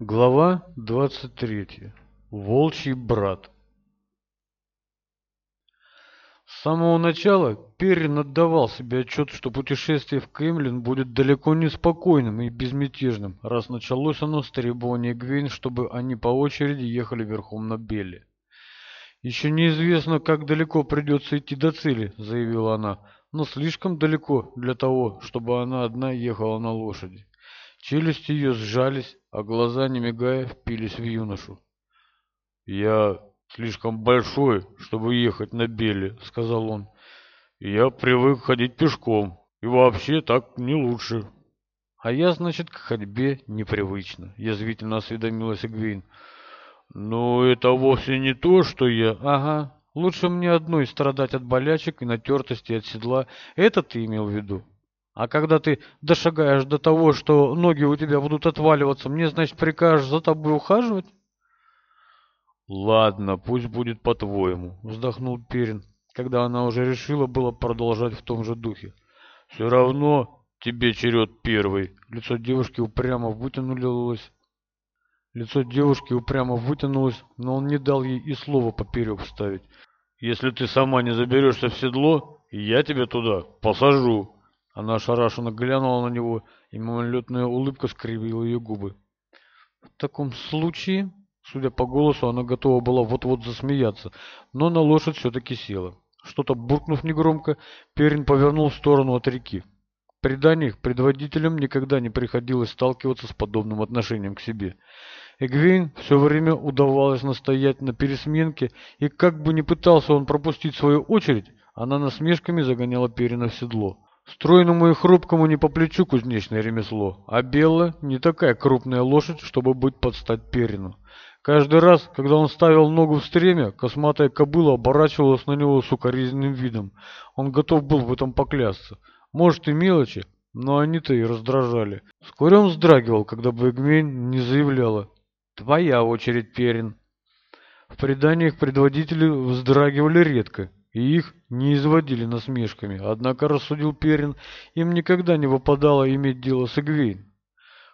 Глава 23. Волчий брат. С самого начала Перин отдавал себе отчет, что путешествие в Кремлин будет далеко не спокойным и безмятежным, раз началось оно с требования Гвейн, чтобы они по очереди ехали верхом на Белле. «Еще неизвестно, как далеко придется идти до цели», — заявила она, — «но слишком далеко для того, чтобы она одна ехала на лошади». Челюсти ее сжались, а глаза, не мигая, впились в юношу. «Я слишком большой, чтобы ехать на Беле», — сказал он. «Я привык ходить пешком, и вообще так не лучше». «А я, значит, к ходьбе непривычно», — язвительно осведомилась Игвейн. «Ну, это вовсе не то, что я...» «Ага, лучше мне одной страдать от болячек и натертости от седла. Это ты имел в виду?» А когда ты дошагаешь до того, что ноги у тебя будут отваливаться, мне, значит, прикажешь за тобой ухаживать? Ладно, пусть будет по-твоему, вздохнул Перин, когда она уже решила было продолжать в том же духе. Все равно тебе черед первый. Лицо девушки упрямо вытянулось. Лицо девушки упрямо вытянулось, но он не дал ей и слова поперек вставить. «Если ты сама не заберешься в седло, я тебя туда посажу», она ошарашенно глянула на него, и мимолетная улыбка скривила ее губы. В таком случае, судя по голосу, она готова была вот-вот засмеяться, но на лошадь все-таки села. Что-то буркнув негромко, Перин повернул в сторону от реки. При данных предводителям никогда не приходилось сталкиваться с подобным отношением к себе. Эгвейн все время удавалось настоять на пересменке, и как бы ни пытался он пропустить свою очередь, она насмешками загоняла Перина в седло. Стройному и хрупкому не по плечу кузнечное ремесло, а Белла не такая крупная лошадь, чтобы быть под стать Перину. Каждый раз, когда он ставил ногу в стремя, косматая кобыла оборачивалась на него с укоризненным видом. Он готов был в этом поклясться. Может и мелочи, но они-то и раздражали. Вскоре он вздрагивал, когда бы Эгвейн ни заявляла «Твоя очередь, Перин». В преданиях предводители вздрагивали редко, и их не изводили насмешками. Однако, рассудил Перин, им никогда не выпадало иметь дело с Эгвейн.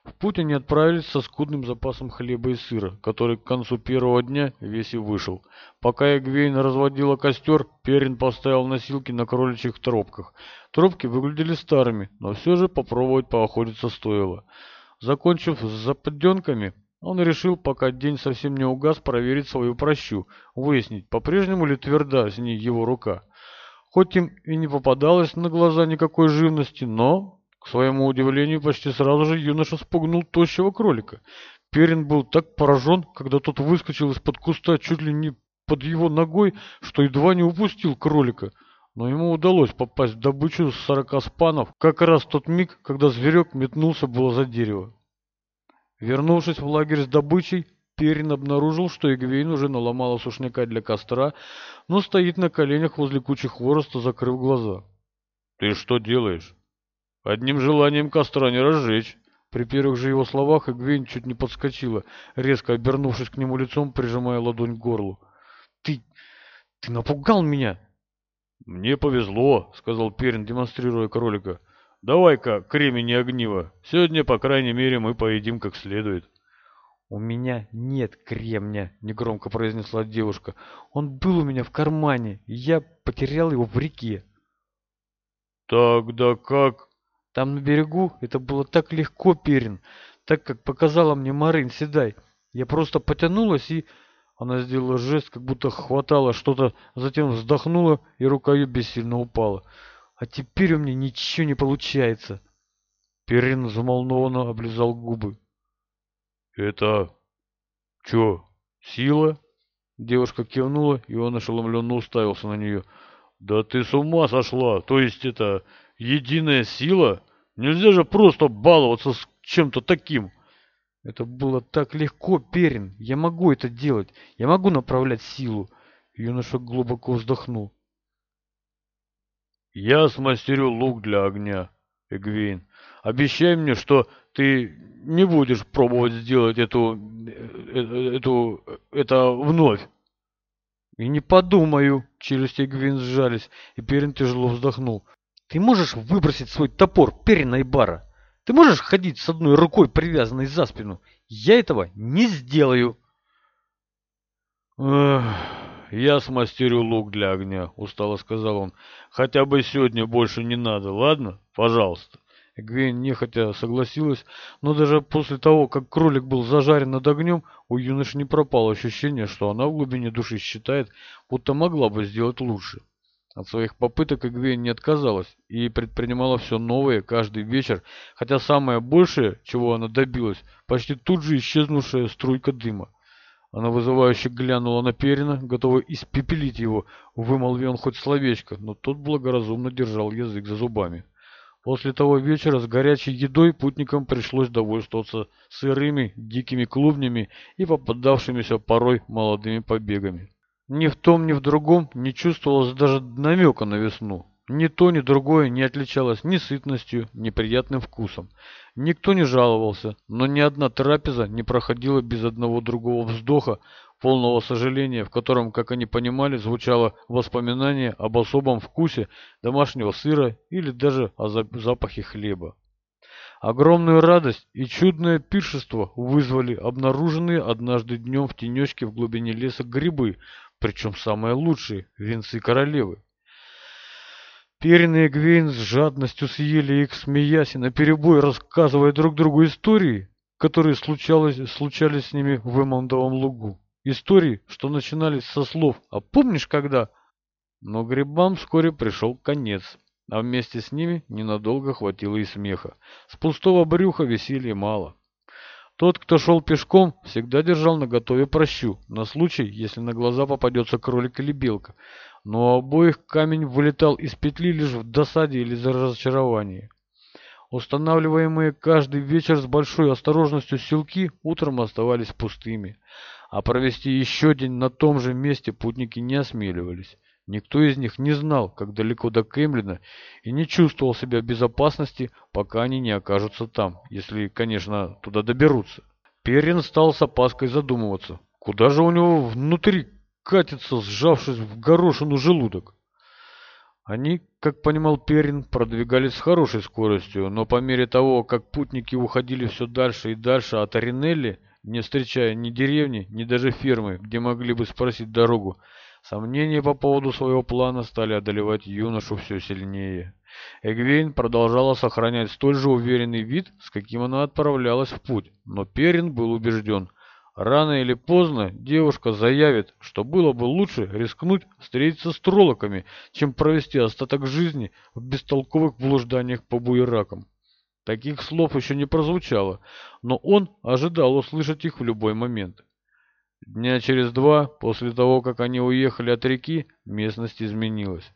В путь они отправились со скудным запасом хлеба и сыра, который к концу первого дня весь и вышел. Пока Эгвейн разводила костер, Перин поставил силки на кроличьих тропках. Тропки выглядели старыми, но все же попробовать поохотиться стоило. Закончив с западенками, он решил, пока день совсем не угас, проверить свою прощу, выяснить, по-прежнему ли тверда с ней его рука. Хоть им и не попадалось на глаза никакой живности, но, к своему удивлению, почти сразу же юноша спугнул тощего кролика. Перин был так поражен, когда тот выскочил из-под куста чуть ли не под его ногой, что едва не упустил кролика. Но ему удалось попасть в добычу с сорока спанов, как раз тот миг, когда зверек метнулся было за дерево. Вернувшись в лагерь с добычей, Перин обнаружил, что Игвейн уже наломала сушняка для костра, но стоит на коленях возле кучи хвороста, закрыв глаза. «Ты что делаешь? Одним желанием костра не разжечь!» При первых же его словах Игвейн чуть не подскочила, резко обернувшись к нему лицом, прижимая ладонь к горлу. «Ты... ты напугал меня!» «Мне повезло», — сказал Перин, демонстрируя кролика. Давай-ка кремень ремени огнива. Сегодня, по крайней мере, мы поедим как следует. «У меня нет кремня», — негромко произнесла девушка. «Он был у меня в кармане, я потерял его в реке». Тогда как?» «Там на берегу это было так легко, Перин, так как показала мне Марин. Седай. Я просто потянулась и...» Она сделала жест, как будто хватала что-то, затем вздохнула, и рука ее бессильно упала а теперь у меня ничего не получается. Перин замолнованно облизал губы. Это... что, сила? Девушка кивнула, и он ошеломленно уставился на нее. Да ты с ума сошла! То есть это единая сила? Нельзя же просто баловаться с чем-то таким. Это было так легко, Перин. Я могу это делать. Я могу направлять силу. Юноша глубоко вздохнул. Я смастерю лук для огня, Эгвин. Обещай мне, что ты не будешь пробовать сделать эту... Э, э, эту... это вновь. И не подумаю, челюсти Эгвин сжались, и Перин тяжело вздохнул. Ты можешь выбросить свой топор, Перина и Бара? Ты можешь ходить с одной рукой, привязанной за спину? Я этого не сделаю. Эх я смастерю лук для огня», — устало сказал он. «Хотя бы сегодня больше не надо, ладно? Пожалуйста». Гвейн нехотя согласилась, но даже после того, как кролик был зажарен над огнем, у юноши не пропало ощущение, что она в глубине души считает, будто могла бы сделать лучше. От своих попыток Игвейн не отказалась и предпринимала все новое каждый вечер, хотя самое большее, чего она добилась, почти тут же исчезнувшая струйка дыма. Она вызывающе глянула на Перина, готовая испепелить его, вымолвив он хоть словечко, но тот благоразумно держал язык за зубами. После того вечера с горячей едой путникам пришлось довольствоваться сырыми, дикими клубнями и попадавшимися порой молодыми побегами. Ни в том, ни в другом не чувствовалось даже намека на весну. Ни то, ни другое не отличалось ни сытностью, ни приятным вкусом. Никто не жаловался, но ни одна трапеза не проходила без одного другого вздоха, полного сожаления, в котором, как они понимали, звучало воспоминание об особом вкусе домашнего сыра или даже о запахе хлеба. Огромную радость и чудное пиршество вызвали обнаруженные однажды днем в тенечке в глубине леса грибы, причем самые лучшие, венцы королевы. Перин и Гвейн с жадностью съели их, смеясь и наперебой рассказывая друг другу истории, которые случались, случались с ними в Эмондовом лугу. Истории, что начинались со слов «А помнишь, когда?» Но грибам вскоре пришел конец, а вместе с ними ненадолго хватило и смеха. С пустого брюха веселья мало. Тот, кто шел пешком, всегда держал наготове прощу, на случай, если на глаза попадется кролик или белка но у обоих камень вылетал из петли лишь в досаде или за разочарование. Устанавливаемые каждый вечер с большой осторожностью селки утром оставались пустыми, а провести еще день на том же месте путники не осмеливались. Никто из них не знал, как далеко до Кемлина, и не чувствовал себя в безопасности, пока они не окажутся там, если, конечно, туда доберутся. Перин стал с опаской задумываться, куда же у него внутри катится, сжавшись в горошину желудок. Они, как понимал Перин, продвигались с хорошей скоростью, но по мере того, как путники уходили все дальше и дальше от Аринелли, не встречая ни деревни, ни даже фермы, где могли бы спросить дорогу, сомнения по поводу своего плана стали одолевать юношу все сильнее. Эгвейн продолжала сохранять столь же уверенный вид, с каким она отправлялась в путь, но Перин был убежден, Рано или поздно девушка заявит, что было бы лучше рискнуть встретиться с троллоками, чем провести остаток жизни в бестолковых блужданиях по буеракам. Таких слов еще не прозвучало, но он ожидал услышать их в любой момент. Дня через два, после того, как они уехали от реки, местность изменилась.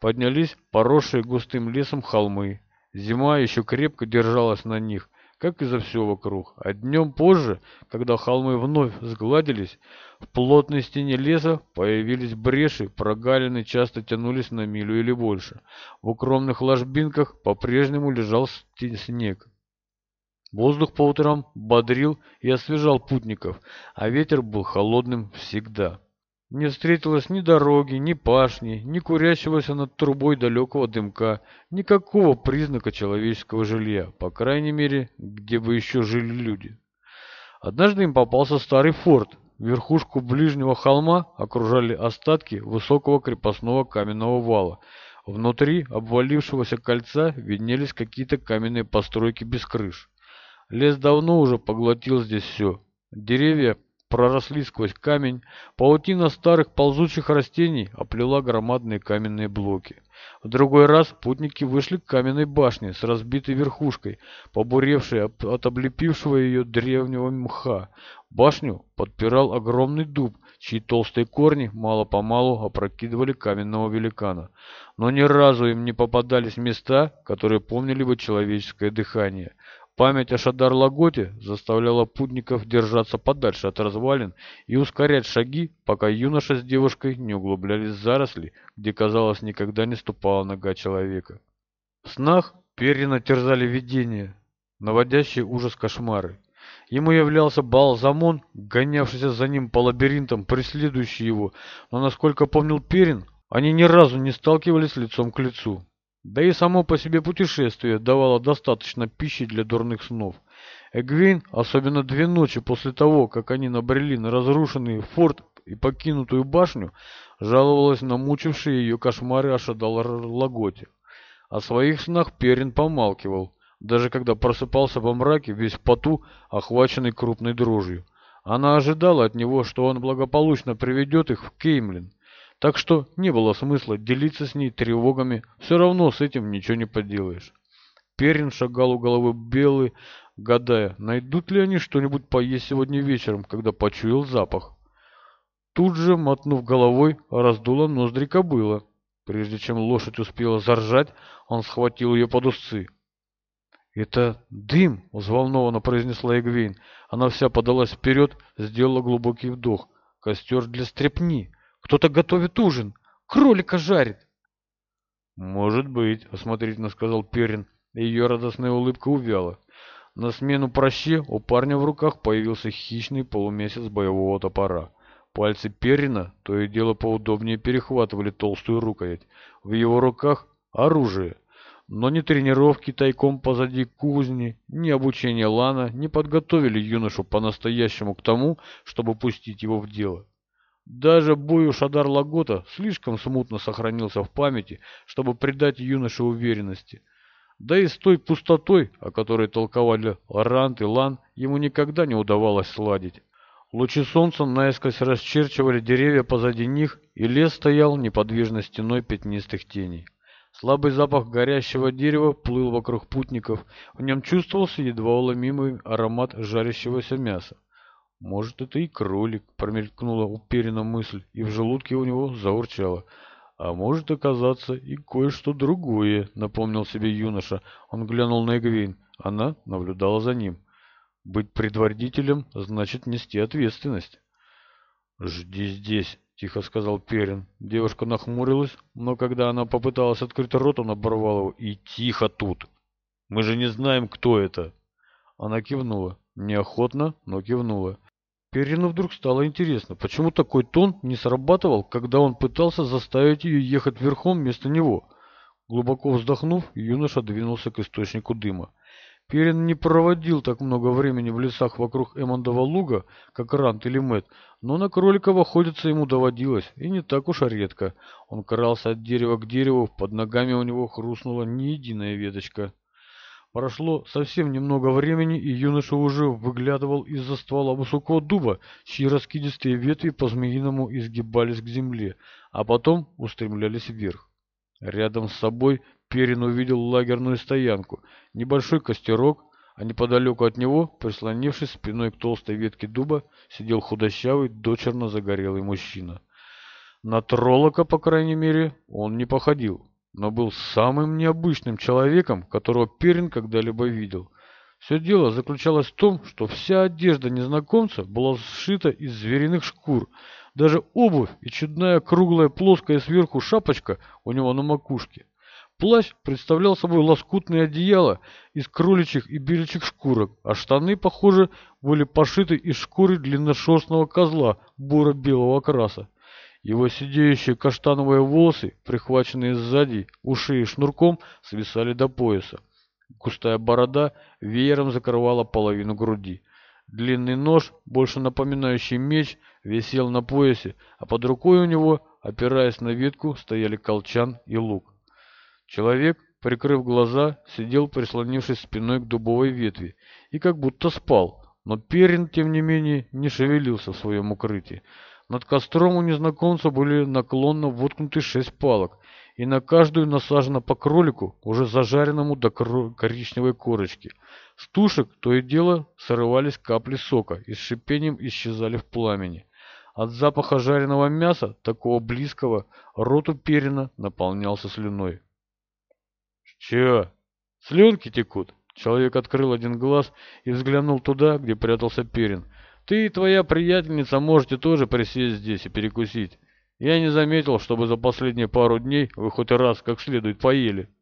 Поднялись поросшие густым лесом холмы. Зима еще крепко держалась на них, как и за все вокруг. А днем позже, когда холмы вновь сгладились, в плотной стене леса появились бреши, прогалины часто тянулись на милю или больше. В укромных ложбинках по-прежнему лежал снег. Воздух по утрам бодрил и освежал путников, а ветер был холодным всегда. Не встретилось ни дороги, ни пашни, ни курящегося над трубой далекого дымка, никакого признака человеческого жилья, по крайней мере, где бы еще жили люди. Однажды им попался старый форт. Верхушку ближнего холма окружали остатки высокого крепостного каменного вала. Внутри обвалившегося кольца виднелись какие-то каменные постройки без крыш. Лес давно уже поглотил здесь все. Деревья проросли сквозь камень, паутина старых ползучих растений оплела громадные каменные блоки. В другой раз путники вышли к каменной башне с разбитой верхушкой, побуревшей от облепившего ее древнего мха. Башню подпирал огромный дуб, чьи толстые корни мало-помалу опрокидывали каменного великана. Но ни разу им не попадались места, которые помнили бы человеческое дыхание. Память о Шадар-Лаготе заставляла путников держаться подальше от развалин и ускорять шаги, пока юноша с девушкой не углублялись в заросли, где, казалось, никогда не ступала нога человека. В снах перина терзали видения, наводящие ужас кошмары. Ему являлся Балзамон, гонявшийся за ним по лабиринтам, преследующий его, но, насколько помнил Перин, они ни разу не сталкивались лицом к лицу. Да и само по себе путешествие давало достаточно пищи для дурных снов. Эгвин, особенно две ночи после того, как они набрели на разрушенный форт и покинутую башню, жаловалась на мучившие ее кошмары о Шадалар-Лаготе. О своих снах Перин помалкивал, даже когда просыпался во мраке, весь в поту, охваченный крупной дрожью. Она ожидала от него, что он благополучно приведет их в Кеймлин, так что не было смысла делиться с ней тревогами, все равно с этим ничего не поделаешь. Перин шагал у головы белый, гадая, найдут ли они что-нибудь поесть сегодня вечером, когда почуял запах. Тут же, мотнув головой, раздула ноздри кобыла. Прежде чем лошадь успела заржать, он схватил ее под усы. «Это дым!» — взволнованно произнесла Эгвейн. Она вся подалась вперед, сделала глубокий вдох. «Костер для стрепни!» Кто-то готовит ужин, кролика жарит. Может быть, осмотрительно сказал Перин, ее радостная улыбка увяла. На смену проще у парня в руках появился хищный полумесяц боевого топора. Пальцы Перина то и дело поудобнее перехватывали толстую рукоять. В его руках оружие. Но ни тренировки тайком позади кузни, ни обучение Лана не подготовили юношу по-настоящему к тому, чтобы пустить его в дело. Даже бою Шадар Лагота слишком смутно сохранился в памяти, чтобы придать юноше уверенности. Да и с той пустотой, о которой толковали Рант и Лан, ему никогда не удавалось сладить. Лучи солнца наискось расчерчивали деревья позади них, и лес стоял неподвижной стеной пятнистых теней. Слабый запах горящего дерева плыл вокруг путников, в нем чувствовался едва уломимый аромат жарящегося мяса. «Может, это и кролик», — промелькнула уперена мысль, и в желудке у него заурчало. «А может оказаться и кое-что другое», — напомнил себе юноша. Он глянул на Эгвейн. Она наблюдала за ним. «Быть предводителем значит нести ответственность». «Жди здесь», — тихо сказал Перин. Девушка нахмурилась, но когда она попыталась открыть рот, он оборвал его. «И тихо тут! Мы же не знаем, кто это!» Она кивнула. Неохотно, но кивнула. Перину вдруг стало интересно, почему такой тон не срабатывал, когда он пытался заставить ее ехать верхом вместо него. Глубоко вздохнув, юноша двинулся к источнику дыма. Перин не проводил так много времени в лесах вокруг Эмондова луга, как Рант или Мэт, но на кроликова ходиться ему доводилось, и не так уж редко. Он крался от дерева к дереву, под ногами у него хрустнула не единая веточка. Прошло совсем немного времени, и юноша уже выглядывал из-за ствола высокого дуба, чьи раскидистые ветви по-змеиному изгибались к земле, а потом устремлялись вверх. Рядом с собой Перин увидел лагерную стоянку, небольшой костерок, а неподалеку от него, прислонившись спиной к толстой ветке дуба, сидел худощавый, дочерно загорелый мужчина. На троллока, по крайней мере, он не походил но был самым необычным человеком, которого Перин когда-либо видел. Все дело заключалось в том, что вся одежда незнакомца была сшита из звериных шкур. Даже обувь и чудная круглая плоская сверху шапочка у него на макушке. Плащ представлял собой лоскутное одеяло из кроличьих и беличьих шкурок, а штаны, похоже, были пошиты из шкуры длинношерстного козла бура-белого окраса. Его сидеющие каштановые волосы, прихваченные сзади, уши и шнурком, свисали до пояса. Густая борода веером закрывала половину груди. Длинный нож, больше напоминающий меч, висел на поясе, а под рукой у него, опираясь на ветку, стояли колчан и лук. Человек, прикрыв глаза, сидел, прислонившись спиной к дубовой ветви, и как будто спал, но Перин, тем не менее, не шевелился в своем укрытии. Над костром у незнакомца были наклонно воткнуты шесть палок, и на каждую насажено по кролику, уже зажаренному до коричневой корочки. С тушек то и дело срывались капли сока и с шипением исчезали в пламени. От запаха жареного мяса, такого близкого, рот у Перина наполнялся слюной. Че? Слюнки текут?» Человек открыл один глаз и взглянул туда, где прятался Перин – ты и твоя приятельница можете тоже присесть здесь и перекусить. Я не заметил, чтобы за последние пару дней вы хоть раз как следует поели».